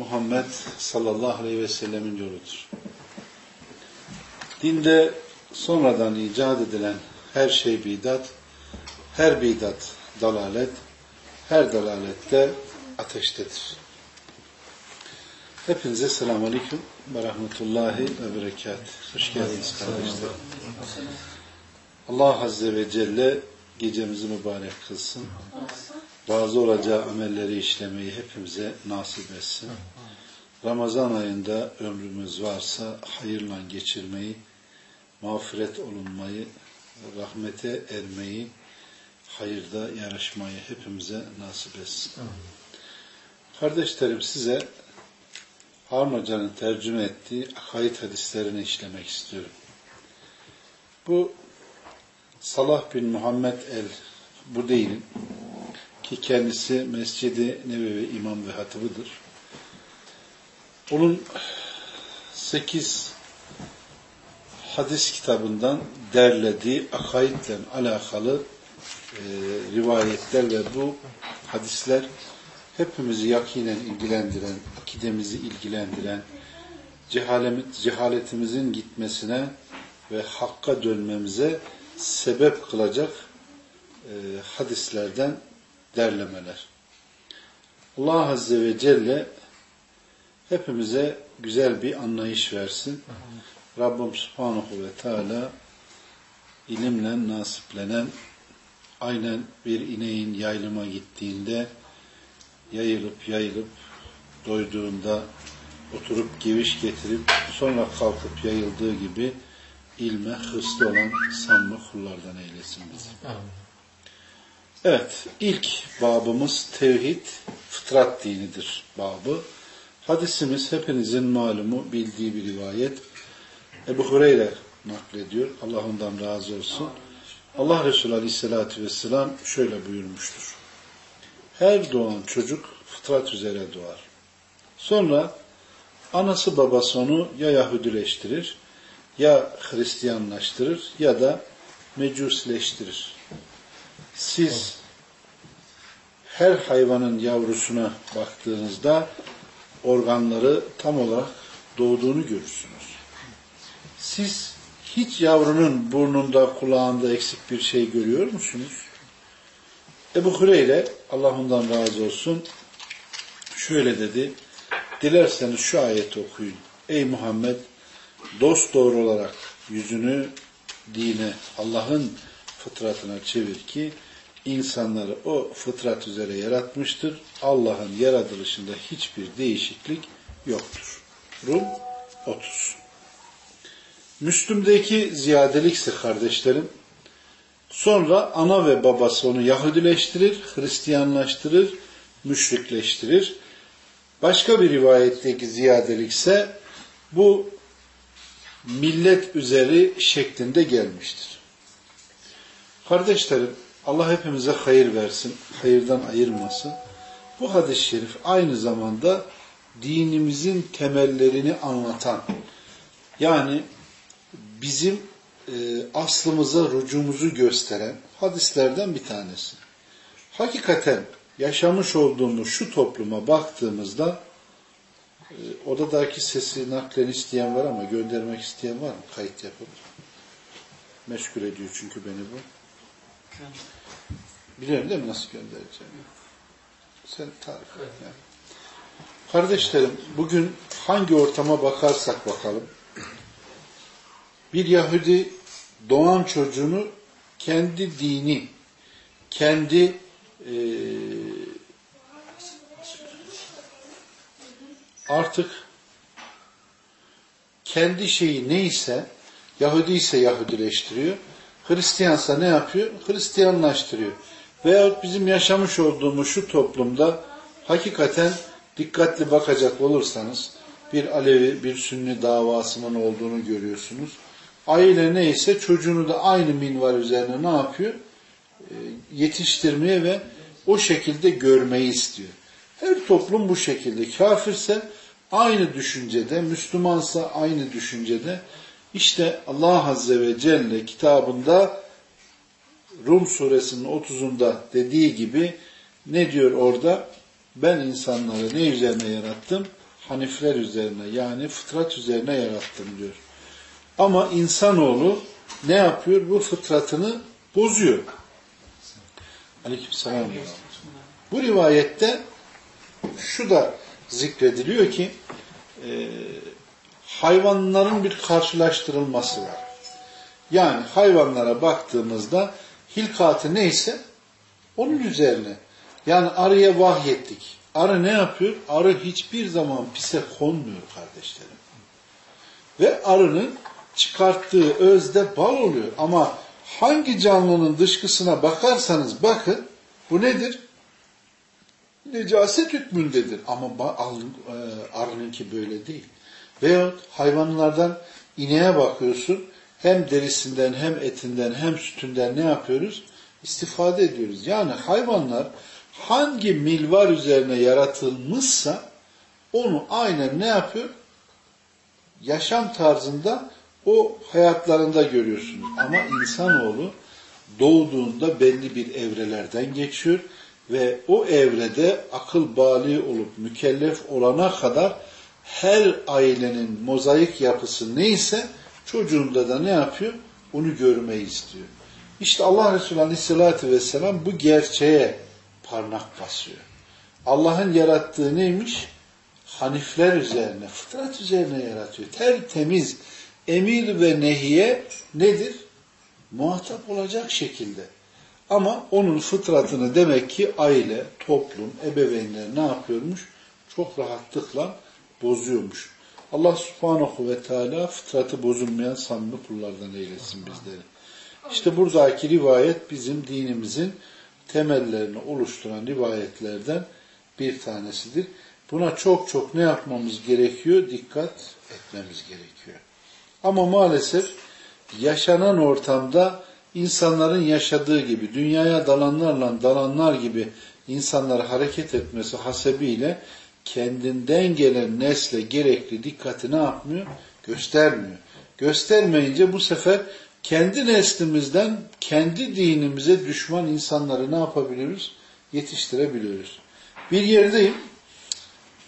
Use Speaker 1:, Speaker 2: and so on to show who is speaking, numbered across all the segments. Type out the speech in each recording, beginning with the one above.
Speaker 1: Muhammed sallallahu aleyhi ve sellemin yoludur. Dinde sonradan icat edilen her şey bidat, her bidat dalalet, her dalalette ateştedir. Hepinize selamun aleyküm ve rahmetullahi ve berekat. Hoş geldiniz kardeşler. Allah Azze ve Celle gecemizi mübarek kılsın. Razı olacağı amelleri işlemeyi hepimize nasip etsin. Ramazan ayında ömrümüz varsa hayırla geçirmeyi, mağfiret olunmayı, rahmete ermeyi, hayırda yarışmayı hepimize nasip etsin. Kardeşlerim size Harun Hoca'nın tercüme ettiği akaid hadislerini işlemek istiyorum. Bu Salah bin Muhammed el bu değil ki kendisi Mescidi Nebevi imam ve hatıbıdır. Onun sekiz hadis kitabından derlediği akaidle alakalı e, rivayetler ve bu hadisler hepimizi yakinen ilgilendiren, akidemizi ilgilendiren, cehaletimizin gitmesine ve hakka dönmemize sebep kılacak e, hadislerden derlemeler. Allah Azze ve Celle hepimize güzel bir anlayış versin. Rabbim Subhanahu ve Teala ilimle nasiplenen aynen bir ineğin yaylıma gittiğinde yayılıp yayılıp doyduğunda oturup geviş getirip sonra kalkıp yayıldığı gibi ilme hırslı olan sanma kullardan eylesin bizi. Evet, ilk babımız tevhid, fıtrat dinidir babı. Hadisimiz hepinizin malumu, bildiği bir rivayet. Ebu Hureyre naklediyor. Allah ondan razı olsun. Allah Resulü Aleyhisselatü Vesselam şöyle buyurmuştur. Her doğan çocuk fıtrat üzere doğar. Sonra anası babası onu ya Yahudileştirir, ya Hristiyanlaştırır ya da mecusleştirir. Siz her hayvanın yavrusuna baktığınızda organları tam olarak doğduğunu görürsünüz. Siz hiç yavrunun burnunda, kulağında eksik bir şey görüyor musunuz? Ebu Hureyre, Allah ondan razı olsun, şöyle dedi, dilerseniz şu ayeti okuyun. Ey Muhammed, dost doğru olarak yüzünü dine, Allah'ın fıtratına çevir ki, insanları o fıtrat üzere yaratmıştır. Allah'ın yaratılışında hiçbir değişiklik yoktur. Rum 30 Müslüm'deki ziyadelikse kardeşlerim, sonra ana ve babası onu Yahudileştirir, Hristiyanlaştırır, müşrikleştirir. Başka bir rivayetteki ziyadelikse bu millet üzeri şeklinde gelmiştir. Kardeşlerim, Allah hepimize hayır versin, hayırdan ayırmasın. Bu hadis-i şerif aynı zamanda dinimizin temellerini anlatan, yani bizim e, aslımıza rucumuzu gösteren hadislerden bir tanesi. Hakikaten yaşamış olduğumuz şu topluma baktığımızda e, odadaki sesi naklen isteyen var ama göndermek isteyen var mı? Kayıt yapalım. Meşgul ediyor çünkü beni bu. Biliyorum değil mi nasıl göndereceğim? Sen tarif et. Yani. Kardeşlerim, bugün hangi ortama bakarsak bakalım, bir Yahudi doğan çocuğunu kendi dini, kendi e, artık kendi şeyi neyse, Yahudi ise Yahudileştiriyor, Hristiyansa ne yapıyor? Hristiyanlaştırıyor. Veyahut bizim yaşamış olduğumuz şu toplumda hakikaten dikkatli bakacak olursanız bir Alevi, bir Sünni davasının olduğunu görüyorsunuz. Aile neyse çocuğunu da aynı minvar üzerine ne yapıyor? E, yetiştirmeye ve o şekilde görmeyi istiyor. Her toplum bu şekilde. Kafirse aynı düşüncede, Müslümansa aynı düşüncede. İşte Allah Azze ve Celle kitabında Rum suresinin 30'unda dediği gibi ne diyor orada? Ben insanları ne üzerine yarattım? Hanifler üzerine yani fıtrat üzerine yarattım diyor. Ama insanoğlu ne yapıyor? Bu fıtratını bozuyor. Aleykümselam. Bu rivayette şu da zikrediliyor ki e, hayvanların bir karşılaştırılması var. Yani hayvanlara baktığımızda hilkatı neyse onun üzerine. Yani arıya vahyettik. Arı ne yapıyor? Arı hiçbir zaman pise konmuyor kardeşlerim. Ve arının çıkarttığı özde bal oluyor. Ama hangi canlının dışkısına bakarsanız bakın bu nedir? Necaset hükmündedir. Ama e, arınınki böyle değil. Veyahut hayvanlardan ineğe bakıyorsun. Hem derisinden hem etinden hem sütünden ne yapıyoruz? İstifade ediyoruz. Yani hayvanlar hangi milvar üzerine yaratılmışsa onu aynen ne yapıyor? Yaşam tarzında o hayatlarında görüyorsunuz. Ama insanoğlu doğduğunda belli bir evrelerden geçiyor ve o evrede akıl bali olup mükellef olana kadar her ailenin mozaik yapısı neyse çocuğunda da ne yapıyor? Onu görmeyi istiyor. İşte Allah Resulü Aleyhisselatü Vesselam bu gerçeğe parmak basıyor. Allah'ın yarattığı neymiş? Hanifler üzerine, fıtrat üzerine yaratıyor. Tertemiz emir ve nehiye nedir? Muhatap olacak şekilde. Ama onun fıtratını demek ki aile, toplum, ebeveynler ne yapıyormuş? Çok rahatlıkla bozuyormuş. Allah subhanahu ve teala fıtratı bozulmayan samimi kullardan eylesin bizleri. İşte buradaki rivayet bizim dinimizin temellerini oluşturan rivayetlerden bir tanesidir. Buna çok çok ne yapmamız gerekiyor? Dikkat etmemiz gerekiyor. Ama maalesef yaşanan ortamda insanların yaşadığı gibi, dünyaya dalanlarla dalanlar gibi insanlar hareket etmesi hasebiyle kendinden gelen nesle gerekli dikkati ne yapmıyor? Göstermiyor. Göstermeyince bu sefer kendi neslimizden kendi dinimize düşman insanları ne yapabiliyoruz? Yetiştirebiliyoruz. Bir yerdeyim.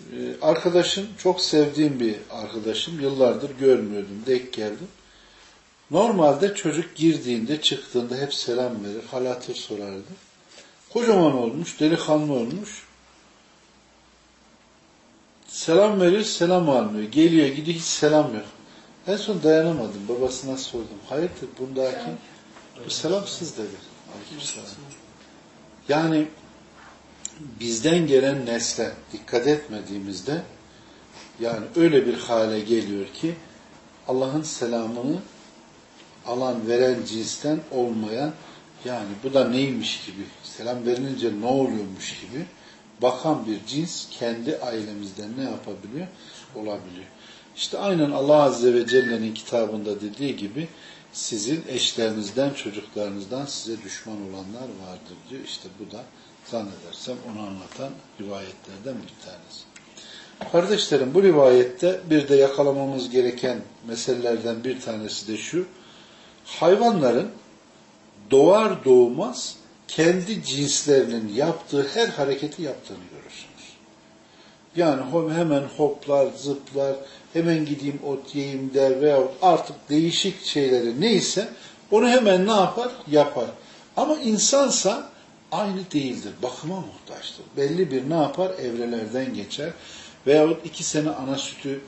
Speaker 1: Ee, arkadaşım, çok sevdiğim bir arkadaşım. Yıllardır görmüyordum. Denk geldim. Normalde çocuk girdiğinde, çıktığında hep selam verir, hal hatır sorardı. Kocaman olmuş, delikanlı olmuş. Selam verir, selam almıyor. Geliyor, gidiyor, hiç selam yok. En son dayanamadım. Babasına sordum. Hayırdır bundaki? Bu selamsız dedi. Yani bizden gelen nesle dikkat etmediğimizde yani öyle bir hale geliyor ki Allah'ın selamını alan veren cinsten olmayan yani bu da neymiş gibi selam verilince ne oluyormuş gibi bakan bir cins kendi ailemizden ne yapabiliyor? Olabiliyor. İşte aynen Allah Azze ve Celle'nin kitabında dediği gibi sizin eşlerinizden, çocuklarınızdan size düşman olanlar vardır diyor. İşte bu da zannedersem onu anlatan rivayetlerden bir tanesi. Kardeşlerim bu rivayette bir de yakalamamız gereken meselelerden bir tanesi de şu. Hayvanların doğar doğmaz kendi cinslerinin yaptığı her hareketi yaptığını görürsünüz. Yani hemen hoplar, zıplar, hemen gideyim ot yiyeyim der veya artık değişik şeyleri neyse onu hemen ne yapar? Yapar. Ama insansa aynı değildir. Bakıma muhtaçtır. Belli bir ne yapar? Evrelerden geçer. Veyahut iki sene ana sütü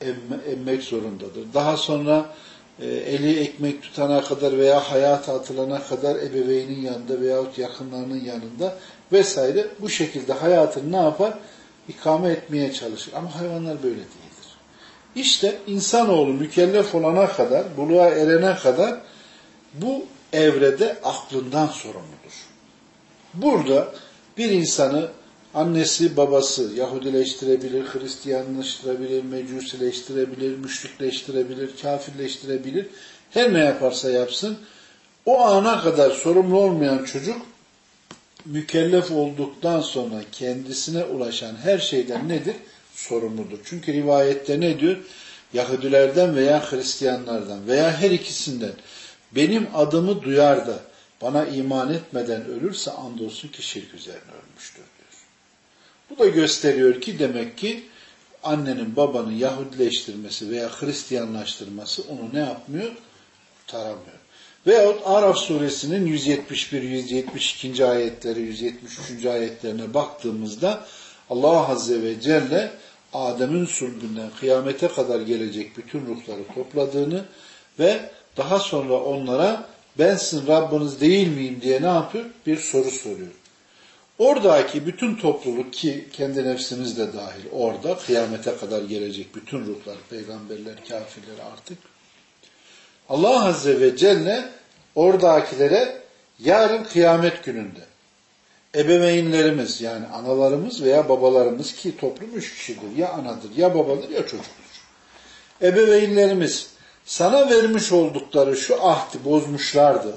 Speaker 1: emme, emmek zorundadır. Daha sonra eli ekmek tutana kadar veya hayata atılana kadar ebeveynin yanında veyahut yakınlarının yanında vesaire bu şekilde hayatını ne yapar? İkame etmeye çalışır. Ama hayvanlar böyle değil. İşte insanoğlu mükellef olana kadar, buluğa erene kadar bu evrede aklından sorumludur. Burada bir insanı Annesi, babası Yahudileştirebilir, Hristiyanlaştırabilir, Mecusileştirebilir, müşrikleştirebilir, kafirleştirebilir. Her ne yaparsa yapsın. O ana kadar sorumlu olmayan çocuk mükellef olduktan sonra kendisine ulaşan her şeyden nedir? Sorumludur. Çünkü rivayette ne diyor? Yahudilerden veya Hristiyanlardan veya her ikisinden benim adımı duyar da bana iman etmeden ölürse andolsun ki şirk üzerine ölmüştür. Bu da gösteriyor ki demek ki annenin babanın Yahudileştirmesi veya Hristiyanlaştırması onu ne yapmıyor? Taramıyor. Veyahut Araf suresinin 171, 172. ayetleri, 173. ayetlerine baktığımızda Allah Azze ve Celle Adem'in sulbünden kıyamete kadar gelecek bütün ruhları topladığını ve daha sonra onlara ben sizin Rabbiniz değil miyim diye ne yapıyor? Bir soru soruyor. Oradaki bütün topluluk ki kendi nefsimiz de dahil orada kıyamete kadar gelecek bütün ruhlar, peygamberler, kafirler artık Allah Azze ve Celle oradakilere yarın kıyamet gününde ebeveynlerimiz yani analarımız veya babalarımız ki toplum üç kişidir. Ya anadır, ya babadır, ya çocuktur. Ebeveynlerimiz sana vermiş oldukları şu ahdi bozmuşlardı.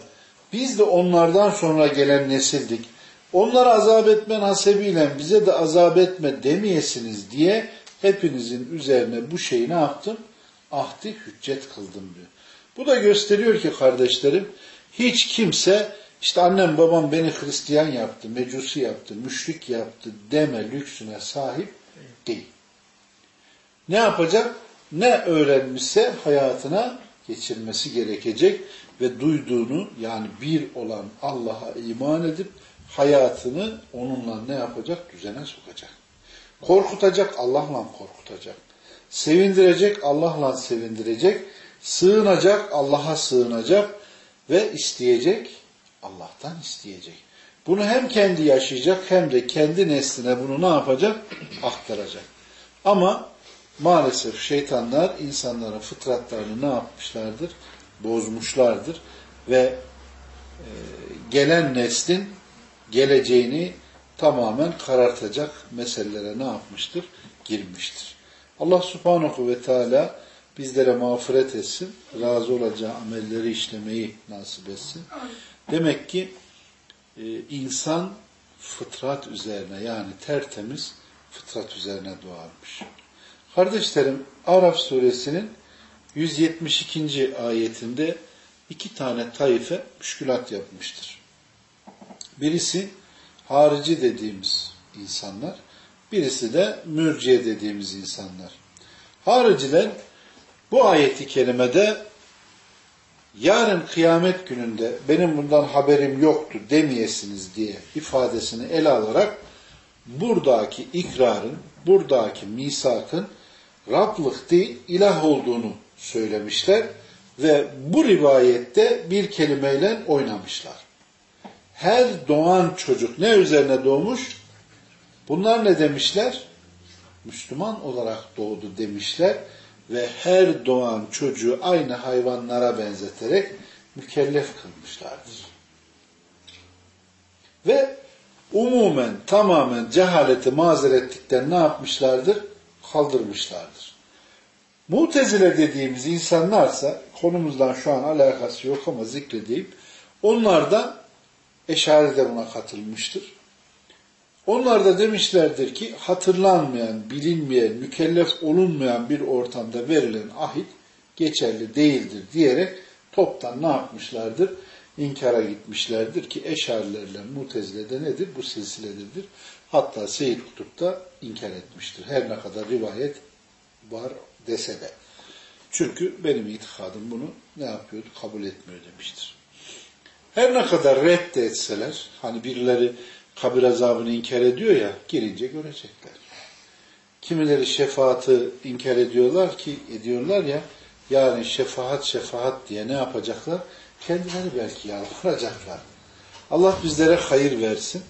Speaker 1: Biz de onlardan sonra gelen nesildik. Onları azap etmen hasebiyle bize de azap etme demeyesiniz diye hepinizin üzerine bu şeyi ne yaptım? Ahdi hüccet kıldım diyor. Bu da gösteriyor ki kardeşlerim hiç kimse işte annem babam beni Hristiyan yaptı, mecusi yaptı, müşrik yaptı deme lüksüne sahip değil. Ne yapacak? Ne öğrenmişse hayatına geçirmesi gerekecek ve duyduğunu yani bir olan Allah'a iman edip hayatını onunla ne yapacak? Düzene sokacak. Korkutacak, Allah'la korkutacak. Sevindirecek, Allah'la sevindirecek. Sığınacak, Allah'a sığınacak ve isteyecek, Allah'tan isteyecek. Bunu hem kendi yaşayacak hem de kendi nesline bunu ne yapacak? Aktaracak. Ama maalesef şeytanlar insanların fıtratlarını ne yapmışlardır? Bozmuşlardır ve e, gelen neslin geleceğini tamamen karartacak meselelere ne yapmıştır? Girmiştir. Allah subhanahu ve teala bizlere mağfiret etsin, razı olacağı amelleri işlemeyi nasip etsin. Demek ki e, insan fıtrat üzerine yani tertemiz fıtrat üzerine doğarmış. Kardeşlerim Araf suresinin 172. ayetinde iki tane taife müşkülat yapmıştır. Birisi harici dediğimiz insanlar, birisi de mürciye dediğimiz insanlar. Hariciler bu ayeti kerimede yarın kıyamet gününde benim bundan haberim yoktu demeyesiniz diye ifadesini ele alarak buradaki ikrarın, buradaki misakın Rablık değil ilah olduğunu söylemişler ve bu rivayette bir kelimeyle oynamışlar. Her doğan çocuk ne üzerine doğmuş? Bunlar ne demişler? Müslüman olarak doğdu demişler ve her doğan çocuğu aynı hayvanlara benzeterek mükellef kılmışlardır. Ve umumen tamamen cehaleti mazeretlikten ne yapmışlardır? Kaldırmışlardır. Mutezile dediğimiz insanlarsa konumuzdan şu an alakası yok ama zikredeyim. Onlar da Eşari de buna katılmıştır. Onlar da demişlerdir ki hatırlanmayan, bilinmeyen, mükellef olunmayan bir ortamda verilen ahit geçerli değildir diyerek toptan ne yapmışlardır? İnkara gitmişlerdir ki eşarilerle mutezilede nedir? Bu silsilededir. Hatta Seyyid Kutup da inkar etmiştir. Her ne kadar rivayet var dese de. Çünkü benim itikadım bunu ne yapıyordu? Kabul etmiyor demiştir. Her ne kadar etseler, hani birileri kabir azabını inkar ediyor ya, girince görecekler. Kimileri şefaatı inkar ediyorlar ki, ediyorlar ya, yarın şefaat şefaat diye ne yapacaklar? Kendileri belki yalvaracaklar. Allah bizlere hayır versin.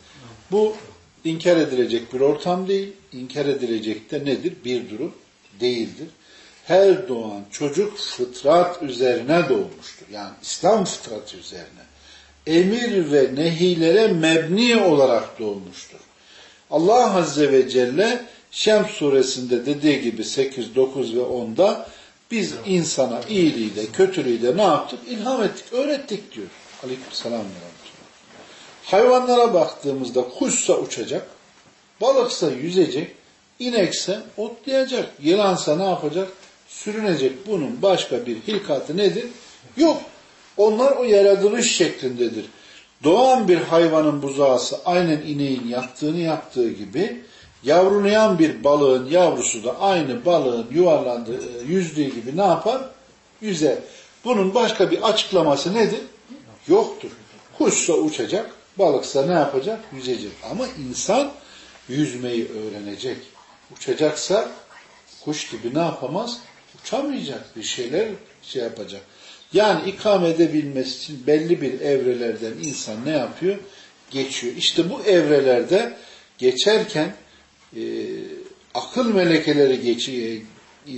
Speaker 1: Bu inkar edilecek bir ortam değil, inkar edilecek de nedir? Bir durum değildir. Her doğan çocuk fıtrat üzerine doğmuştur. Yani İslam fıtratı üzerine emir ve nehilere mebni olarak doğmuştur. Allah Azze ve Celle Şems suresinde dediği gibi 8, 9 ve 10'da biz insana iyiliğiyle, kötülüğüyle ne yaptık? İlham ettik, öğrettik diyor. Aleykümselam Hayvanlara baktığımızda kuşsa uçacak, balıksa yüzecek, inekse otlayacak, yılansa ne yapacak? Sürünecek. Bunun başka bir hilkatı nedir? Yok. Onlar o yaratılış şeklindedir. Doğan bir hayvanın buzağısı aynen ineğin yaptığını yaptığı gibi yavrulayan bir balığın yavrusu da aynı balığın yuvarlandığı, e, yüzdüğü gibi ne yapar? Yüzer. Bunun başka bir açıklaması nedir? Yoktur. Kuşsa uçacak, balıksa ne yapacak? Yüzecek. Ama insan yüzmeyi öğrenecek. Uçacaksa kuş gibi ne yapamaz? Uçamayacak. Bir şeyler şey yapacak. Yani ikame edebilmesi için belli bir evrelerden insan ne yapıyor? Geçiyor. İşte bu evrelerde geçerken e, akıl melekeleri geçiyor, e,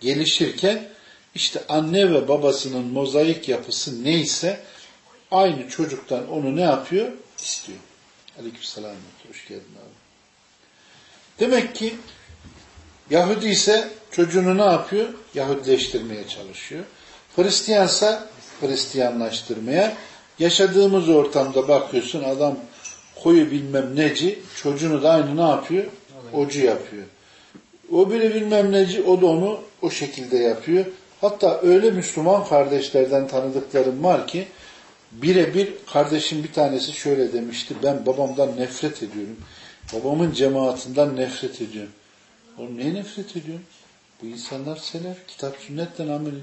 Speaker 1: gelişirken işte anne ve babasının mozaik yapısı neyse aynı çocuktan onu ne yapıyor? İstiyor. Aleykümselam. Hoş geldin abi. Demek ki Yahudi ise çocuğunu ne yapıyor? Yahudileştirmeye çalışıyor. Hristiyansa Hristiyanlaştırmaya. Yaşadığımız ortamda bakıyorsun adam koyu bilmem neci, çocuğunu da aynı ne yapıyor? Ocu yapıyor. O biri bilmem neci, o da onu o şekilde yapıyor. Hatta öyle Müslüman kardeşlerden tanıdıklarım var ki, birebir kardeşim bir tanesi şöyle demişti, ben babamdan nefret ediyorum. Babamın cemaatinden nefret ediyorum. Oğlum niye nefret ediyorsun? Bu insanlar selef, kitap sünnetten amel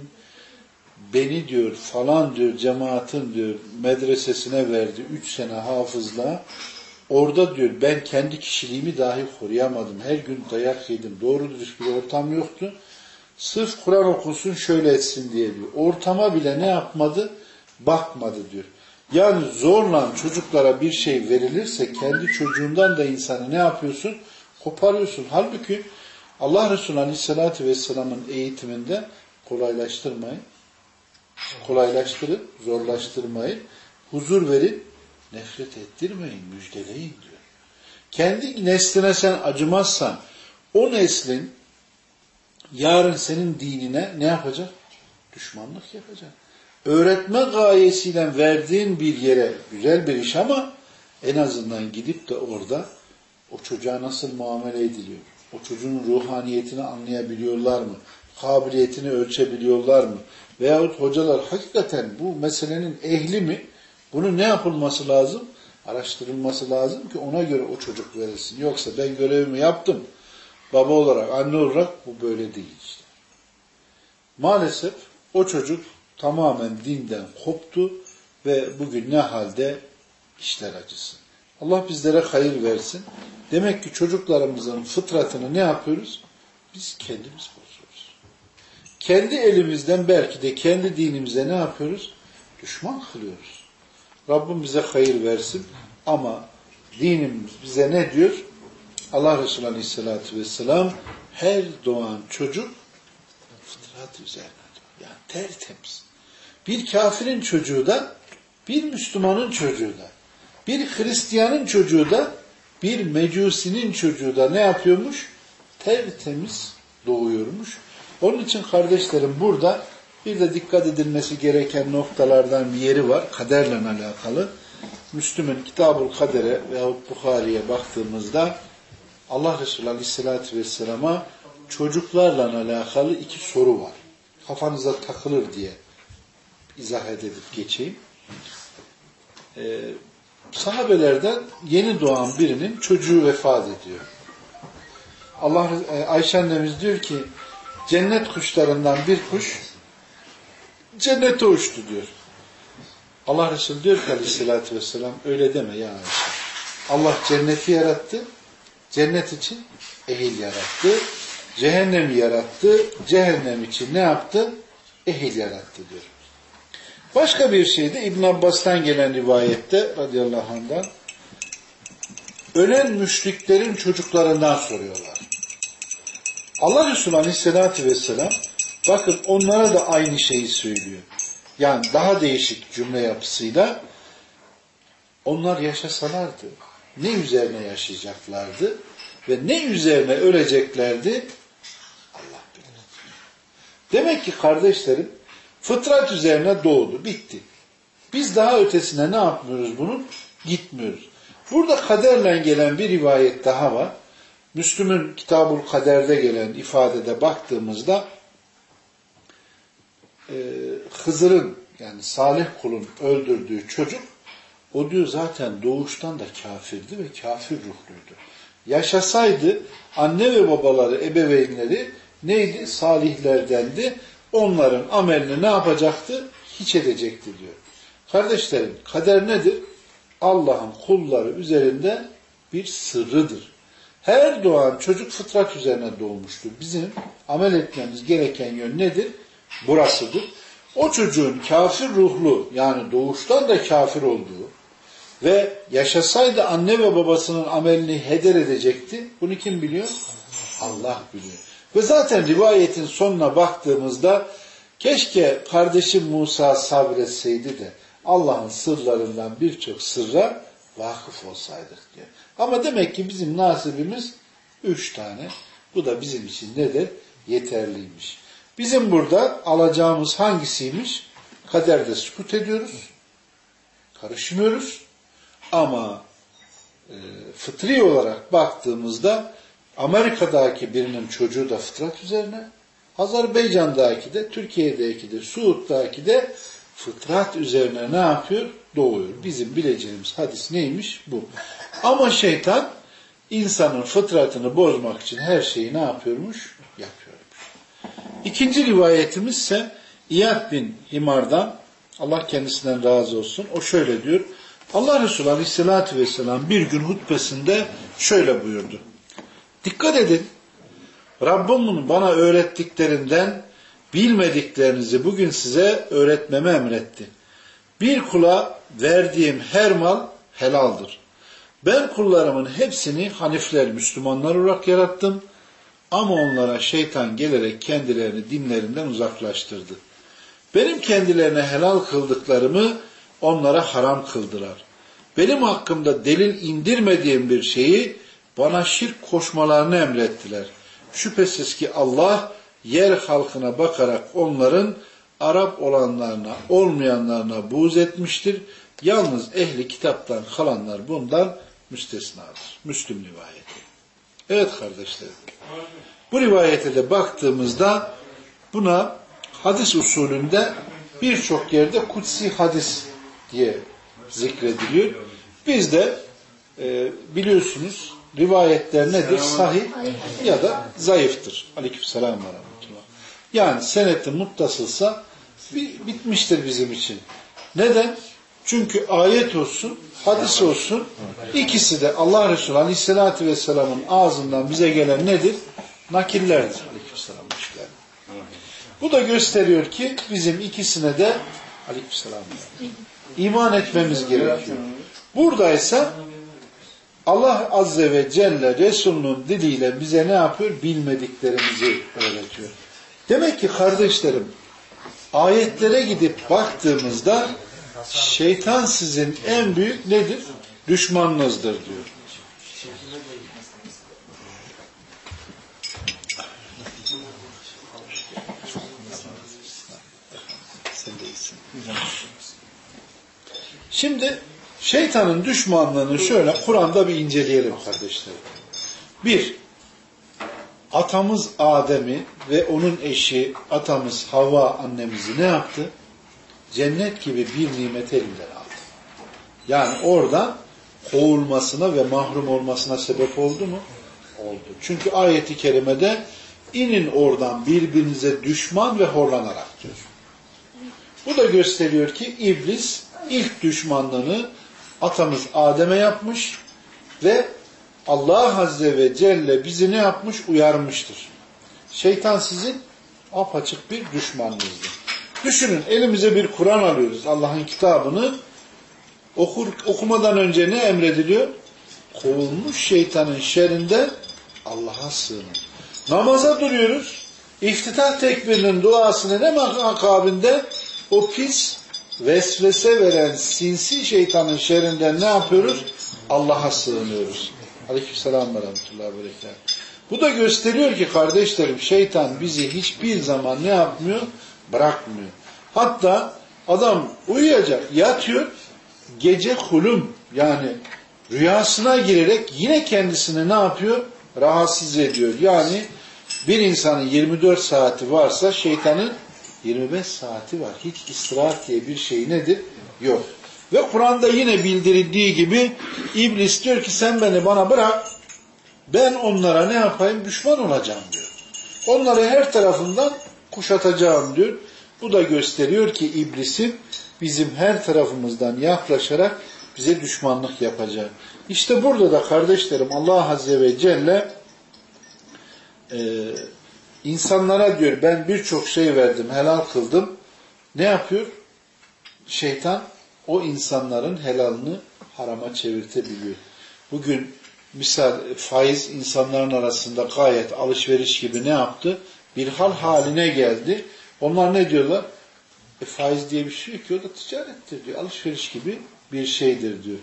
Speaker 1: Beni diyor falan diyor cemaatin diyor medresesine verdi. Üç sene hafızla. Orada diyor ben kendi kişiliğimi dahi koruyamadım. Her gün dayak yedim. Doğru dürüst bir ortam yoktu. Sırf Kur'an okusun şöyle etsin diye diyor. Ortama bile ne yapmadı? Bakmadı diyor. Yani zorla çocuklara bir şey verilirse kendi çocuğundan da insanı ne yapıyorsun? Koparıyorsun. Halbuki Allah Resulü Aleyhisselatü Vesselam'ın eğitiminde kolaylaştırmayın. Kolaylaştırın, zorlaştırmayın. Huzur verin, nefret ettirmeyin, müjdeleyin diyor. Kendi nesline sen acımazsan o neslin yarın senin dinine ne yapacak? Düşmanlık yapacak. Öğretme gayesiyle verdiğin bir yere güzel bir iş ama en azından gidip de orada o çocuğa nasıl muamele ediliyor? O çocuğun ruhaniyetini anlayabiliyorlar mı? Kabiliyetini ölçebiliyorlar mı? Veyahut hocalar hakikaten bu meselenin ehli mi? Bunu ne yapılması lazım? Araştırılması lazım ki ona göre o çocuk verilsin. Yoksa ben görevimi yaptım. Baba olarak, anne olarak bu böyle değil işte. Maalesef o çocuk tamamen dinden koptu ve bugün ne halde işler acısı. Allah bizlere hayır versin. Demek ki çocuklarımızın fıtratını ne yapıyoruz? Biz kendimiz bozuyoruz. Kendi elimizden belki de kendi dinimize ne yapıyoruz? Düşman kılıyoruz. Rabbim bize hayır versin ama dinimiz bize ne diyor? Allah Resulü Aleyhisselatü Vesselam her doğan çocuk fıtrat üzerine diyor. Yani tertemiz. Bir kafirin çocuğu da bir Müslümanın çocuğu da bir Hristiyanın çocuğu da bir mecusinin çocuğu da ne yapıyormuş? Tertemiz doğuyormuş. Onun için kardeşlerim burada bir de dikkat edilmesi gereken noktalardan bir yeri var. Kaderle alakalı. Müslüm'ün Kitabul Kader'e veyahut Bukhari'ye baktığımızda Allah Resulü Aleyhisselatü Vesselam'a çocuklarla alakalı iki soru var. Kafanıza takılır diye izah edip geçeyim. Ee, sahabelerden yeni doğan birinin çocuğu vefat ediyor. Allah e, Ayşe annemiz diyor ki cennet kuşlarından bir kuş cennete uçtu diyor. Allah Resulü diyor ki aleyhissalatü vesselam öyle deme ya Ayşe. Allah cenneti yarattı. Cennet için ehil yarattı. Cehennemi yarattı. Cehennem için ne yaptı? Ehil yarattı diyor. Başka bir şeyde İbn Abbas'tan gelen rivayette radıyallahu anh'dan ölen müşriklerin çocuklarından soruyorlar. Allah Resulü aleyhissalatü vesselam bakın onlara da aynı şeyi söylüyor. Yani daha değişik cümle yapısıyla onlar yaşasalardı, ne üzerine yaşayacaklardı ve ne üzerine öleceklerdi Allah bilir. Demek ki kardeşlerim fıtrat üzerine doğdu, bitti. Biz daha ötesine ne yapmıyoruz bunun? Gitmiyoruz. Burada kaderle gelen bir rivayet daha var. Müslüm'ün Kitabul Kader'de gelen ifadede baktığımızda e, Hızır'ın yani Salih kulun öldürdüğü çocuk o diyor zaten doğuştan da kafirdi ve kafir ruhluydu. Yaşasaydı anne ve babaları, ebeveynleri neydi? Salihlerdendi. Onların amelini ne yapacaktı? Hiç edecekti diyor. Kardeşlerim kader nedir? Allah'ın kulları üzerinde bir sırrıdır. Her doğan çocuk fıtrat üzerine doğmuştur. Bizim amel etmemiz gereken yön nedir? Burasıdır. O çocuğun kafir ruhlu yani doğuştan da kafir olduğu ve yaşasaydı anne ve babasının amelini heder edecekti. Bunu kim biliyor? Allah biliyor. Ve zaten rivayetin sonuna baktığımızda keşke kardeşim Musa sabretseydi de Allah'ın sırlarından birçok sırra vakıf olsaydık diyor. Ama demek ki bizim nasibimiz üç tane. Bu da bizim için nedir? Yeterliymiş. Bizim burada alacağımız hangisiymiş? Kaderde sükut ediyoruz. Karışmıyoruz. Ama e, fıtri olarak baktığımızda Amerika'daki birinin çocuğu da fıtrat üzerine, Azerbaycan'daki de, Türkiye'deki de, Suud'daki de fıtrat üzerine ne yapıyor? Doğuyor. Bizim bileceğimiz hadis neymiş? Bu. Ama şeytan insanın fıtratını bozmak için her şeyi ne yapıyormuş? Yapıyormuş. İkinci rivayetimiz ise İyad bin Himar'dan Allah kendisinden razı olsun. O şöyle diyor. Allah Resulü Aleyhisselatü Vesselam bir gün hutbesinde şöyle buyurdu. Dikkat edin. Rabbimin bana öğrettiklerinden bilmediklerinizi bugün size öğretmeme emretti. Bir kula verdiğim her mal helaldir. Ben kullarımın hepsini Hanifler, Müslümanlar olarak yarattım. Ama onlara şeytan gelerek kendilerini dinlerinden uzaklaştırdı. Benim kendilerine helal kıldıklarımı onlara haram kıldılar. Benim hakkımda delil indirmediğim bir şeyi bana şirk koşmalarını emrettiler. Şüphesiz ki Allah yer halkına bakarak onların Arap olanlarına, olmayanlarına buğz etmiştir. Yalnız ehli kitaptan kalanlar bundan müstesnadır. Müslüm rivayeti. Evet kardeşlerim. Bu rivayete de baktığımızda buna hadis usulünde birçok yerde kutsi hadis diye zikrediliyor. Biz de e, biliyorsunuz rivayetler nedir? Sahih ya da zayıftır. Aleykümselam ve rahmetullah. Yani seneti muttasılsa bitmiştir bizim için. Neden? Çünkü ayet olsun, hadis olsun ikisi de Allah Resulü Aleyhisselatü Vesselam'ın ağzından bize gelen nedir? Nakillerdir. Aleykümselam. Bu da gösteriyor ki bizim ikisine de Aleykümselam. iman etmemiz gerekiyor. Buradaysa Allah Azze ve Celle Resulünün diliyle bize ne yapıyor? Bilmediklerimizi öğretiyor. Demek ki kardeşlerim ayetlere gidip baktığımızda şeytan sizin en büyük nedir? Düşmanınızdır diyor. Şimdi şeytanın düşmanlığını şöyle Kur'an'da bir inceleyelim kardeşlerim. Bir, atamız Adem'i ve onun eşi atamız Havva annemizi ne yaptı? Cennet gibi bir nimet elinden aldı. Yani orada kovulmasına ve mahrum olmasına sebep oldu mu? Oldu. Çünkü ayeti kerimede inin oradan birbirinize düşman ve horlanarak diyor. Bu da gösteriyor ki iblis ilk düşmanlığını atamız Adem'e yapmış ve Allah Azze ve Celle bizi ne yapmış? Uyarmıştır. Şeytan sizin apaçık bir düşmanınızdır. Düşünün elimize bir Kur'an alıyoruz. Allah'ın kitabını okur, okumadan önce ne emrediliyor? Kovulmuş şeytanın şerrinden Allah'a sığının. Namaza duruyoruz. İftitah tekbirinin duasını ne akabinde o pis vesvese veren sinsi şeytanın şerrinden ne yapıyoruz? Allah'a sığınıyoruz. Aleykümselam ve rahmetullahi berekat. Bu da gösteriyor ki kardeşlerim şeytan bizi hiçbir zaman ne yapmıyor? Bırakmıyor. Hatta adam uyuyacak, yatıyor, gece hulum yani rüyasına girerek yine kendisini ne yapıyor? Rahatsız ediyor. Yani bir insanın 24 saati varsa şeytanın 25 saati var. Hiç istirahat diye bir şey nedir? Yok. Ve Kur'an'da yine bildirildiği gibi iblis diyor ki sen beni bana bırak ben onlara ne yapayım? Düşman olacağım diyor. Onları her tarafından kuşatacağım diyor. Bu da gösteriyor ki iblisin bizim her tarafımızdan yaklaşarak bize düşmanlık yapacağı. İşte burada da kardeşlerim Allah Azze ve Celle e, insanlara diyor ben birçok şey verdim, helal kıldım. Ne yapıyor? Şeytan o insanların helalını harama çevirtebiliyor. Bugün misal faiz insanların arasında gayet alışveriş gibi ne yaptı? Bir hal haline geldi. Onlar ne diyorlar? E, faiz diye bir şey yok ki o da ticarettir diyor. Alışveriş gibi bir şeydir diyor.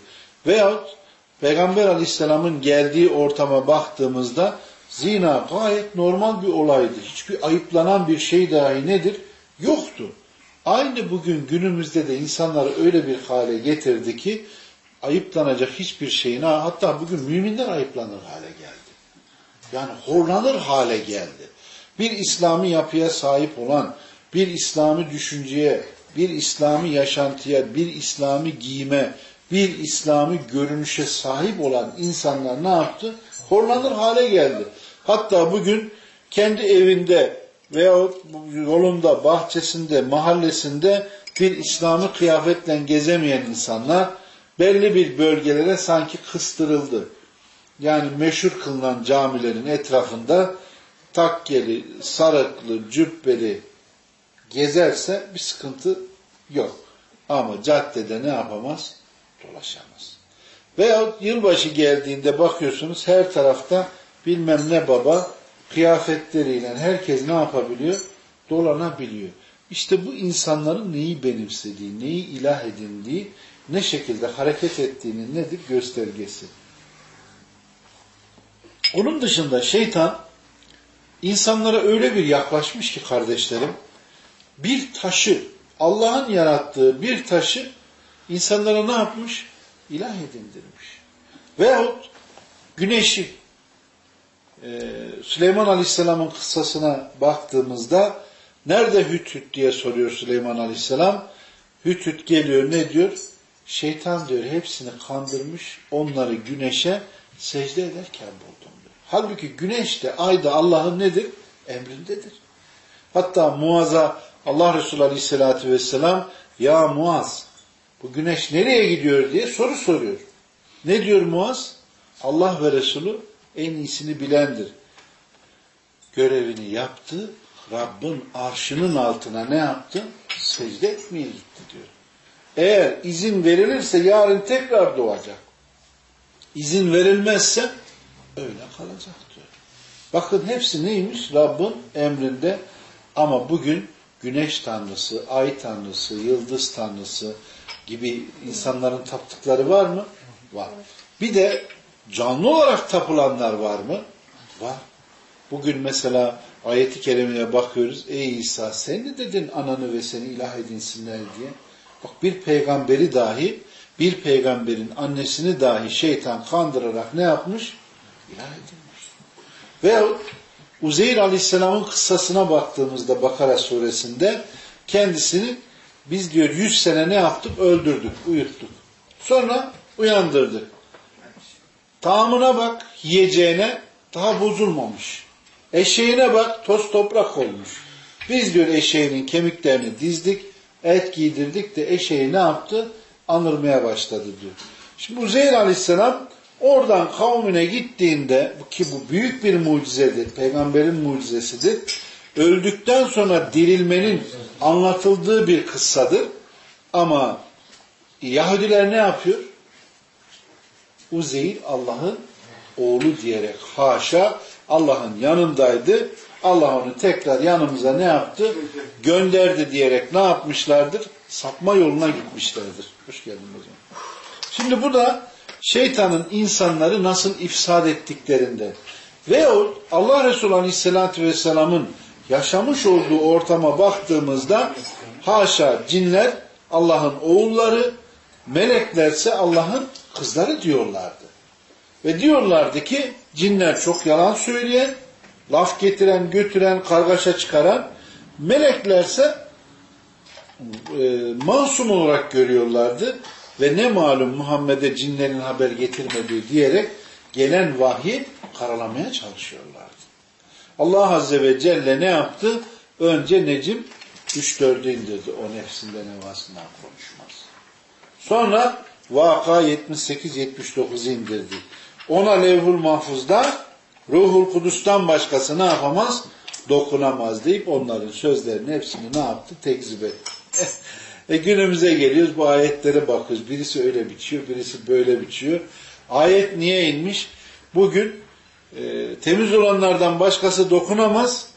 Speaker 1: Veyahut Peygamber aleyhisselamın geldiği ortama baktığımızda zina gayet normal bir olaydı. Hiçbir ayıplanan bir şey dahi nedir? Yoktu. Aynı bugün günümüzde de insanları öyle bir hale getirdi ki ayıplanacak hiçbir şeyin hatta bugün müminler ayıplanır hale geldi. Yani horlanır hale geldi. Bir İslami yapıya sahip olan, bir İslami düşünceye, bir İslami yaşantıya, bir İslami giyime, bir İslami görünüşe sahip olan insanlar ne yaptı? Horlanır hale geldi. Hatta bugün kendi evinde veya yolunda, bahçesinde, mahallesinde bir İslami kıyafetle gezemeyen insanlar belli bir bölgelere sanki kıstırıldı. Yani meşhur kılınan camilerin etrafında takkeli, sarıklı, cübbeli gezerse bir sıkıntı yok. Ama caddede ne yapamaz? Dolaşamaz. Veyahut yılbaşı geldiğinde bakıyorsunuz her tarafta bilmem ne baba kıyafetleriyle herkes ne yapabiliyor? Dolanabiliyor. İşte bu insanların neyi benimsediği, neyi ilah edindiği, ne şekilde hareket ettiğinin nedir? Göstergesi. Onun dışında şeytan insanlara öyle bir yaklaşmış ki kardeşlerim, bir taşı, Allah'ın yarattığı bir taşı insanlara ne yapmış? İlah edindirmiş. Veyahut güneşi, Süleyman Aleyhisselam'ın kıssasına baktığımızda nerede Hüt Hüt diye soruyor Süleyman Aleyhisselam. Hüt Hüt geliyor ne diyor? Şeytan diyor hepsini kandırmış onları güneşe secde ederken buldum diyor. Halbuki güneş de ay da Allah'ın nedir? Emrindedir. Hatta Muaz'a Allah Resulü Aleyhisselatü Vesselam ya Muaz bu güneş nereye gidiyor diye soru soruyor. Ne diyor Muaz? Allah ve Resulü en iyisini bilendir. Görevini yaptı, Rabbin arşının altına ne yaptı? Secde etmeye gitti diyor. Eğer izin verilirse yarın tekrar doğacak. İzin verilmezse öyle kalacak diyor. Bakın hepsi neymiş? Rabbin emrinde ama bugün güneş tanrısı, ay tanrısı, yıldız tanrısı gibi insanların taptıkları var mı? Var. Bir de canlı olarak tapılanlar var mı? Var. Bugün mesela ayeti kerimeye bakıyoruz. Ey İsa sen ne dedin ananı ve seni ilah edinsinler diye. Bak bir peygamberi dahi bir peygamberin annesini dahi şeytan kandırarak ne yapmış? İlah edilmiş. Veyahut Uzeyr Aleyhisselam'ın kıssasına baktığımızda Bakara suresinde kendisini biz diyor yüz sene ne yaptık? Öldürdük, uyuttuk. Sonra uyandırdık. Tamına bak yiyeceğine daha bozulmamış. Eşeğine bak toz toprak olmuş. Biz diyor eşeğinin kemiklerini dizdik, et giydirdik de eşeği ne yaptı? Anırmaya başladı diyor. Şimdi Uzeyr aleyhisselam oradan kavmine gittiğinde ki bu büyük bir mucizedir, peygamberin mucizesidir. Öldükten sonra dirilmenin anlatıldığı bir kıssadır. Ama Yahudiler ne yapıyor? Uzeyr Allah'ın oğlu diyerek haşa Allah'ın yanındaydı. Allah onu tekrar yanımıza ne yaptı? Gönderdi diyerek ne yapmışlardır? Sapma yoluna gitmişlerdir. Hoş geldin hocam. Şimdi bu da şeytanın insanları nasıl ifsad ettiklerinde veyahut Allah Resulü Aleyhisselatü Vesselam'ın yaşamış olduğu ortama baktığımızda haşa cinler Allah'ın oğulları, meleklerse Allah'ın kızları diyorlardı. Ve diyorlardı ki cinler çok yalan söyleyen, laf getiren, götüren, kargaşa çıkaran, meleklerse e, masum olarak görüyorlardı ve ne malum Muhammed'e cinlerin haber getirmediği diyerek gelen vahyi karalamaya çalışıyorlardı. Allah Azze ve Celle ne yaptı? Önce Necim 3-4'ü indirdi. O nefsinde nevasından konuşmaz. Sonra Vaka 78-79'u indirdi. Ona levhul mahfuzda ruhul kudustan başkası ne yapamaz? Dokunamaz deyip onların sözlerinin hepsini ne yaptı? Tekzip etti. e günümüze geliyoruz bu ayetlere bakıyoruz. Birisi öyle biçiyor, birisi böyle biçiyor. Ayet niye inmiş? Bugün e, temiz olanlardan başkası dokunamaz.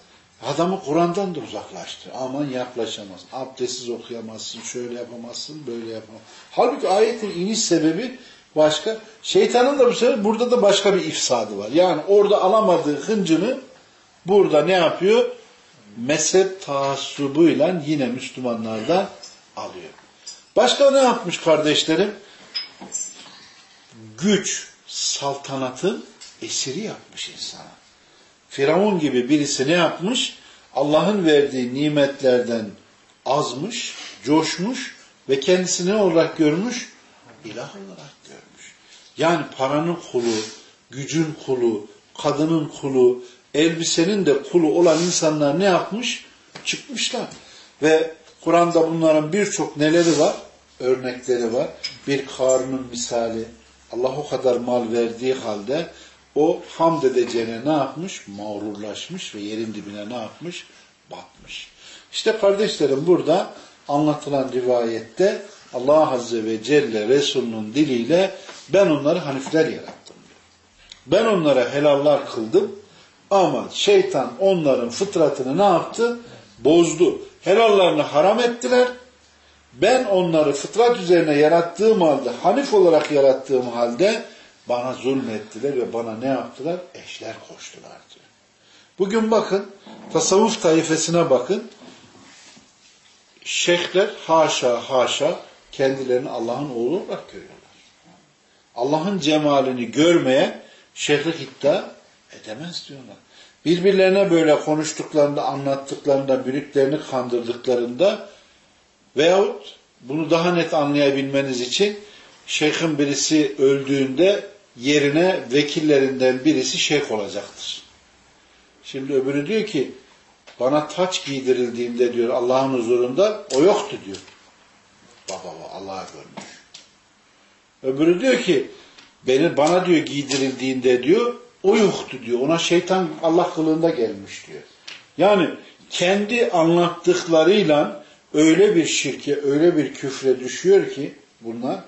Speaker 1: Adamı Kur'an'dan da uzaklaştı. Aman yaklaşamaz. Abdestsiz okuyamazsın, şöyle yapamazsın, böyle yapamazsın. Halbuki ayetin iniş sebebi başka. Şeytanın da bu sefer burada da başka bir ifsadı var. Yani orada alamadığı hıncını burada ne yapıyor? Mezhep taassubuyla yine Müslümanlardan alıyor. Başka ne yapmış kardeşlerim? Güç, saltanatın esiri yapmış insana. Firavun gibi birisi ne yapmış? Allah'ın verdiği nimetlerden azmış, coşmuş ve kendisini olarak görmüş? İlah olarak görmüş. Yani paranın kulu, gücün kulu, kadının kulu, elbisenin de kulu olan insanlar ne yapmış? Çıkmışlar. Ve Kur'an'da bunların birçok neleri var? Örnekleri var. Bir karnın misali. Allah o kadar mal verdiği halde o hamd edeceğine ne yapmış? Mağrurlaşmış ve yerin dibine ne yapmış? Batmış. İşte kardeşlerim burada anlatılan rivayette Allah Azze ve Celle Resulünün diliyle ben onları hanifler yarattım. Ben onlara helallar kıldım ama şeytan onların fıtratını ne yaptı? Bozdu. Helallarını haram ettiler. Ben onları fıtrat üzerine yarattığım halde, hanif olarak yarattığım halde bana zulmettiler ve bana ne yaptılar? Eşler koştular diyor. Bugün bakın, tasavvuf tayfesine bakın. Şeyhler haşa haşa kendilerini Allah'ın oğlu olarak görüyorlar. Allah'ın cemalini görmeye şeyhlik iddia edemez diyorlar. Birbirlerine böyle konuştuklarında, anlattıklarında, büyüklerini kandırdıklarında veyahut bunu daha net anlayabilmeniz için şeyhin birisi öldüğünde yerine vekillerinden birisi şeyh olacaktır. Şimdi öbürü diyor ki bana taç giydirildiğinde diyor Allah'ın huzurunda o yoktu diyor. Baba Allah'a görmüş. Öbürü diyor ki beni bana diyor giydirildiğinde diyor o yoktu diyor. Ona şeytan Allah kılığında gelmiş diyor. Yani kendi anlattıklarıyla öyle bir şirke, öyle bir küfre düşüyor ki bunlar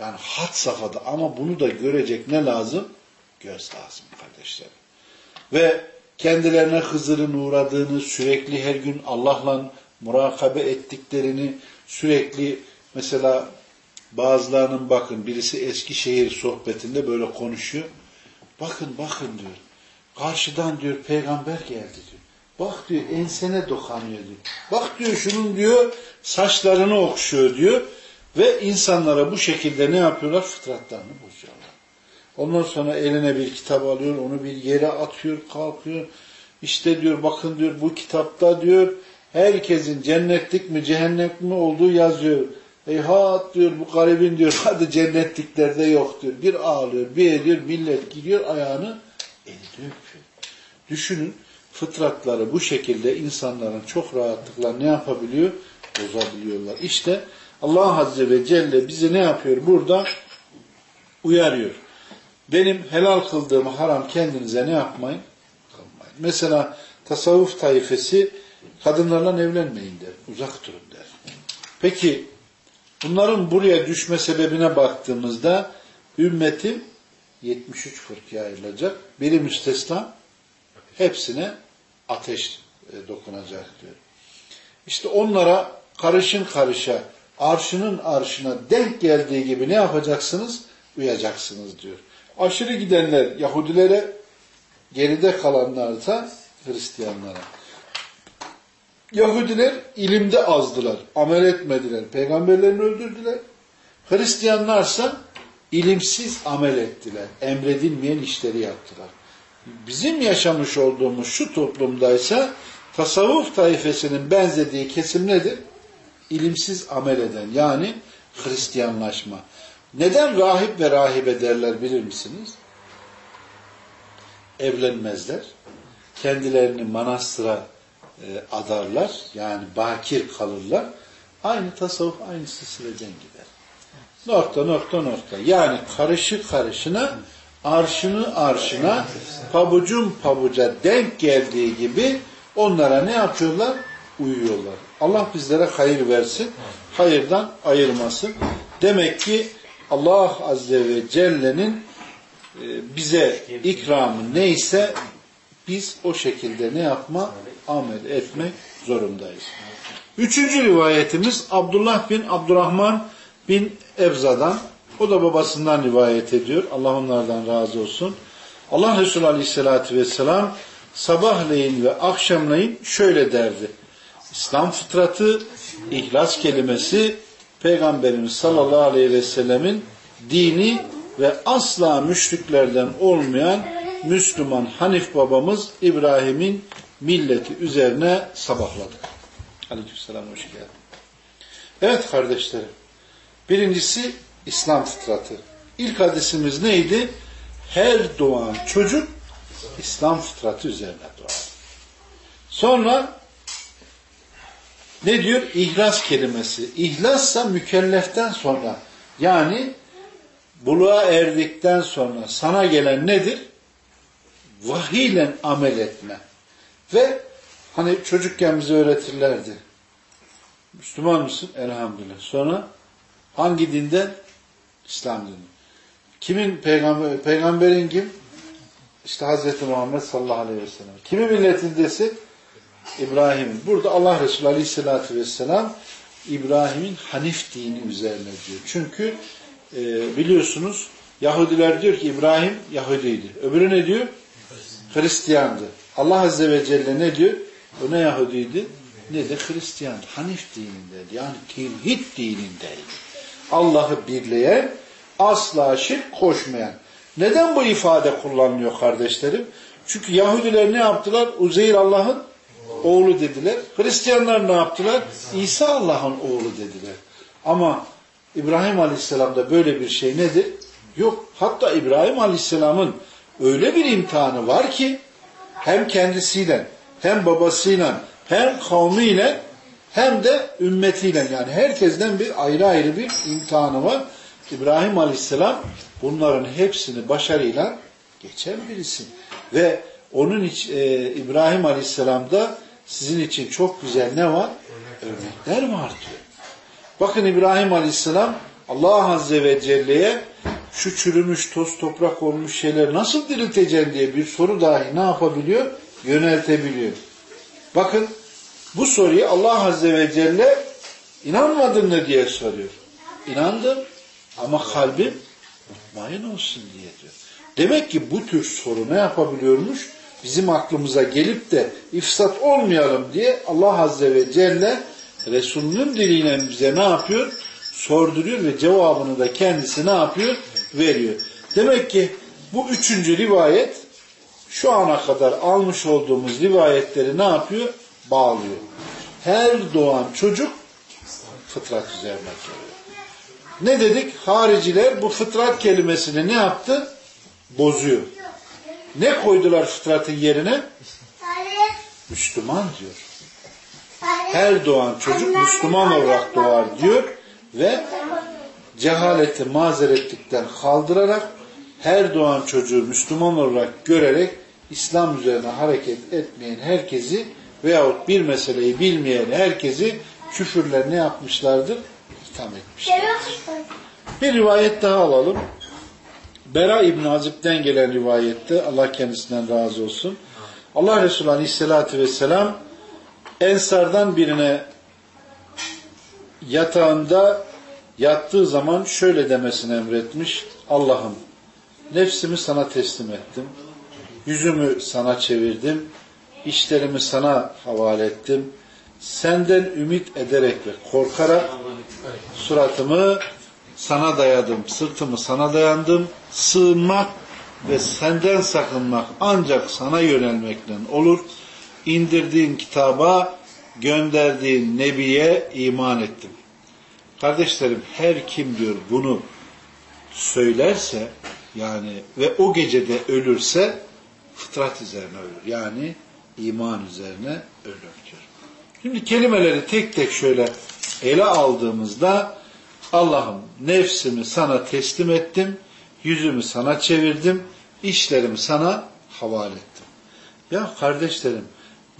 Speaker 1: yani hat safhada ama bunu da görecek ne lazım? Göz lazım kardeşlerim. Ve kendilerine Hızır'ın uğradığını, sürekli her gün Allah'la murakabe ettiklerini, sürekli mesela bazılarının bakın birisi Eskişehir sohbetinde böyle konuşuyor. Bakın bakın diyor. Karşıdan diyor peygamber geldi diyor. Bak diyor ensene dokanıyor diyor. Bak diyor şunun diyor saçlarını okşuyor diyor. Ve insanlara bu şekilde ne yapıyorlar? Fıtratlarını bozuyorlar. Ondan sonra eline bir kitap alıyor, onu bir yere atıyor, kalkıyor. İşte diyor bakın diyor bu kitapta diyor herkesin cennetlik mi cehennemlik mi olduğu yazıyor. Eyhat diyor bu garibin diyor hadi cennetliklerde yok diyor. Bir ağlıyor, bir ediyor, millet gidiyor ayağını eliyor. Düşünün fıtratları bu şekilde insanların çok rahatlıkla ne yapabiliyor? Bozabiliyorlar. İşte Allah Azze ve Celle bizi ne yapıyor? Burada uyarıyor. Benim helal kıldığımı haram kendinize ne yapmayın? Kılmayın. Mesela tasavvuf tayfesi kadınlarla evlenmeyin der. Uzak durun der. Peki bunların buraya düşme sebebine baktığımızda ümmetim 73 fırkaya ayrılacak. Biri müstesna hepsine ateş e, dokunacak diyor. İşte onlara karışın karışa arşının arşına denk geldiği gibi ne yapacaksınız? uyacaksınız diyor. Aşırı gidenler Yahudilere, geride kalanlar da Hristiyanlara. Yahudiler ilimde azdılar, amel etmediler, peygamberlerini öldürdüler. Hristiyanlarsa ilimsiz amel ettiler, emredilmeyen işleri yaptılar. Bizim yaşamış olduğumuz şu toplumdaysa tasavvuf taifesinin benzediği kesim nedir? İlimsiz amel eden yani Hristiyanlaşma. Neden rahip ve rahibe derler bilir misiniz? Evlenmezler. Kendilerini manastıra e, adarlar. Yani bakir kalırlar. Aynı tasavvuf aynı silsileden gider. Nokta nokta nokta. Yani karışı karışına arşını arşına pabucun pabuca denk geldiği gibi onlara ne yapıyorlar? Uyuyorlar. Allah bizlere hayır versin. Hayırdan ayırmasın. Demek ki Allah Azze ve Celle'nin e, bize ikramı neyse biz o şekilde ne yapma? Amel etmek zorundayız. Üçüncü rivayetimiz Abdullah bin Abdurrahman bin Evza'dan. O da babasından rivayet ediyor. Allah onlardan razı olsun. Allah Resulü Aleyhisselatü Vesselam sabahleyin ve akşamleyin şöyle derdi. İslam fıtratı, ihlas kelimesi, Peygamberimiz sallallahu aleyhi ve sellemin dini ve asla müşriklerden olmayan Müslüman Hanif babamız İbrahim'in milleti üzerine sabahladık. Aleykümselam hoş geldin. Evet kardeşlerim. Birincisi İslam fıtratı. İlk hadisimiz neydi? Her doğan çocuk İslam fıtratı üzerine doğar. Sonra ne diyor? İhlas kelimesi. İhlassa mükelleften sonra yani buluğa erdikten sonra sana gelen nedir? Vahiyle amel etme. Ve hani çocukken bize öğretirlerdi. Müslüman mısın? Elhamdülillah. Sonra hangi dinden? İslam dini. Kimin peygamber, peygamberin kim? İşte Hazreti Muhammed sallallahu aleyhi ve sellem. Kimin milletindesin? İbrahim'in. Burada Allah Resulü aleyhissalatü vesselam İbrahim'in Hanif dini üzerine diyor. Çünkü e, biliyorsunuz Yahudiler diyor ki İbrahim Yahudiydi. Öbürü ne diyor? Hristiyandı. Allah Azze ve Celle ne diyor? O ne Yahudiydi? Ne de Hristiyandı. Hanif dinindeydi. Yani tevhid dinindeydi. Allah'ı birleyen, asla şirk koşmayan. Neden bu ifade kullanılıyor kardeşlerim? Çünkü Yahudiler ne yaptılar? Uzeyr Allah'ın oğlu dediler. Hristiyanlar ne yaptılar? İsa Allah'ın oğlu dediler. Ama İbrahim Aleyhisselam'da böyle bir şey nedir? Yok. Hatta İbrahim Aleyhisselam'ın öyle bir imtihanı var ki hem kendisiyle hem babasıyla hem kavmiyle hem de ümmetiyle yani herkesten bir ayrı ayrı bir imtihanı var. İbrahim Aleyhisselam bunların hepsini başarıyla geçen birisi. Ve onun için e, İbrahim Aleyhisselam'da sizin için çok güzel ne var? Örnekler var diyor. Bakın İbrahim Aleyhisselam Allah Azze ve Celle'ye şu çürümüş toz toprak olmuş şeyler nasıl dirilteceğim diye bir soru dahi ne yapabiliyor? Yöneltebiliyor. Bakın bu soruyu Allah Azze ve Celle inanmadın mı diye soruyor. İnandım ama kalbim mutmain olsun diye diyor. Demek ki bu tür soru ne yapabiliyormuş? Bizim aklımıza gelip de ifsat olmayalım diye Allah Azze ve Celle Resulünün diliyle bize ne yapıyor? Sorduruyor ve cevabını da kendisi ne yapıyor? Veriyor. Demek ki bu üçüncü rivayet şu ana kadar almış olduğumuz rivayetleri ne yapıyor? Bağlıyor. Her doğan çocuk fıtrat üzerine geliyor. Ne dedik? Hariciler bu fıtrat kelimesini ne yaptı? Bozuyor. Ne koydular fıtratın yerine? Müslüman diyor. Her doğan çocuk Müslüman olarak doğar diyor ve cehaleti mazeretlikten kaldırarak her doğan çocuğu Müslüman olarak görerek İslam üzerine hareket etmeyen herkesi veyahut bir meseleyi bilmeyen herkesi küfürler ne yapmışlardır? İtham etmişler. Bir rivayet daha alalım. Bera İbn Azib'den gelen rivayette Allah kendisinden razı olsun. Allah Resulü Aleyhisselatü Vesselam Ensardan birine yatağında yattığı zaman şöyle demesini emretmiş. Allah'ım nefsimi sana teslim ettim. Yüzümü sana çevirdim. işlerimi sana havale ettim. Senden ümit ederek ve korkarak suratımı sana dayadım, sırtımı sana dayandım. Sığınmak ve senden sakınmak ancak sana yönelmekle olur. İndirdiğin kitaba, gönderdiğin nebiye iman ettim. Kardeşlerim her kim diyor bunu söylerse yani ve o gecede ölürse fıtrat üzerine ölür. Yani iman üzerine ölür diyor. Şimdi kelimeleri tek tek şöyle ele aldığımızda Allah'ım nefsimi sana teslim ettim, yüzümü sana çevirdim, işlerimi sana havale ettim. Ya kardeşlerim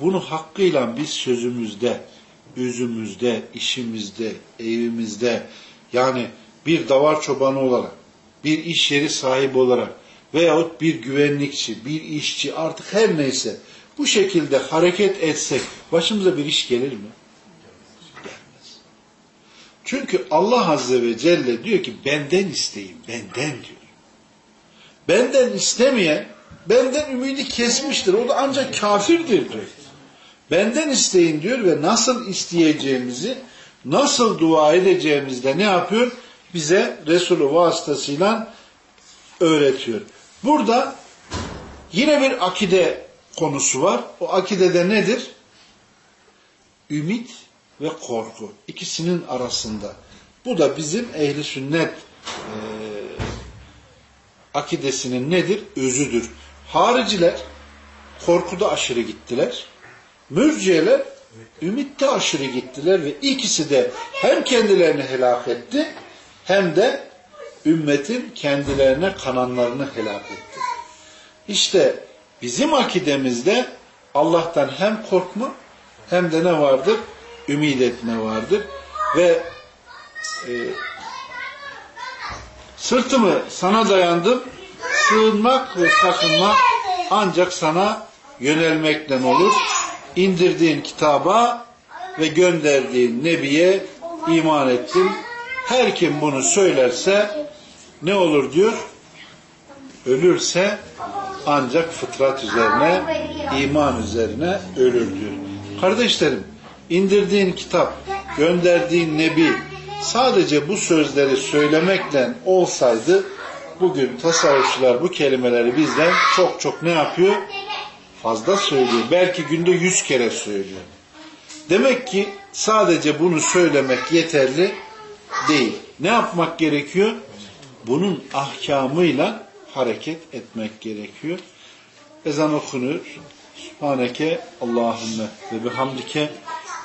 Speaker 1: bunu hakkıyla biz sözümüzde, özümüzde, işimizde, evimizde yani bir davar çobanı olarak, bir iş yeri sahibi olarak veyahut bir güvenlikçi, bir işçi artık her neyse bu şekilde hareket etsek başımıza bir iş gelir mi? Çünkü Allah Azze ve Celle diyor ki benden isteyin, benden diyor. Benden istemeyen benden ümidi kesmiştir. O da ancak kafirdir diyor. Benden isteyin diyor ve nasıl isteyeceğimizi, nasıl dua edeceğimizi de ne yapıyor? Bize Resulü vasıtasıyla öğretiyor. Burada yine bir akide konusu var. O akidede nedir? Ümit ve korku. İkisinin arasında. Bu da bizim ehli sünnet e, akidesinin nedir? Özüdür. Hariciler korkuda aşırı gittiler. Mürciyeler ümitte aşırı gittiler ve ikisi de hem kendilerini helak etti hem de ümmetin kendilerine kananlarını helak etti. İşte bizim akidemizde Allah'tan hem korkma hem de ne vardır? Ümid etme vardır. Ve e, sırtımı sana dayandım, sığınmak ve sakınmak ancak sana yönelmekten olur. İndirdiğin kitaba ve gönderdiğin nebiye iman ettim. Her kim bunu söylerse ne olur diyor? Ölürse ancak fıtrat üzerine, iman üzerine ölür diyor. Kardeşlerim, indirdiğin kitap, gönderdiğin nebi sadece bu sözleri söylemekle olsaydı bugün tasavvufçular bu kelimeleri bizden çok çok ne yapıyor? Fazla söylüyor. Belki günde yüz kere söylüyor. Demek ki sadece bunu söylemek yeterli değil. Ne yapmak gerekiyor? Bunun ahkamıyla hareket etmek gerekiyor. Ezan okunuyor. Subhaneke Allahümme ve bihamdike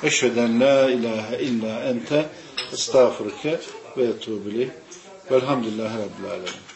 Speaker 1: eşveden la ilahe illa ente estağfurke ve etubileyh. Velhamdülillahi Rabbil Alemin.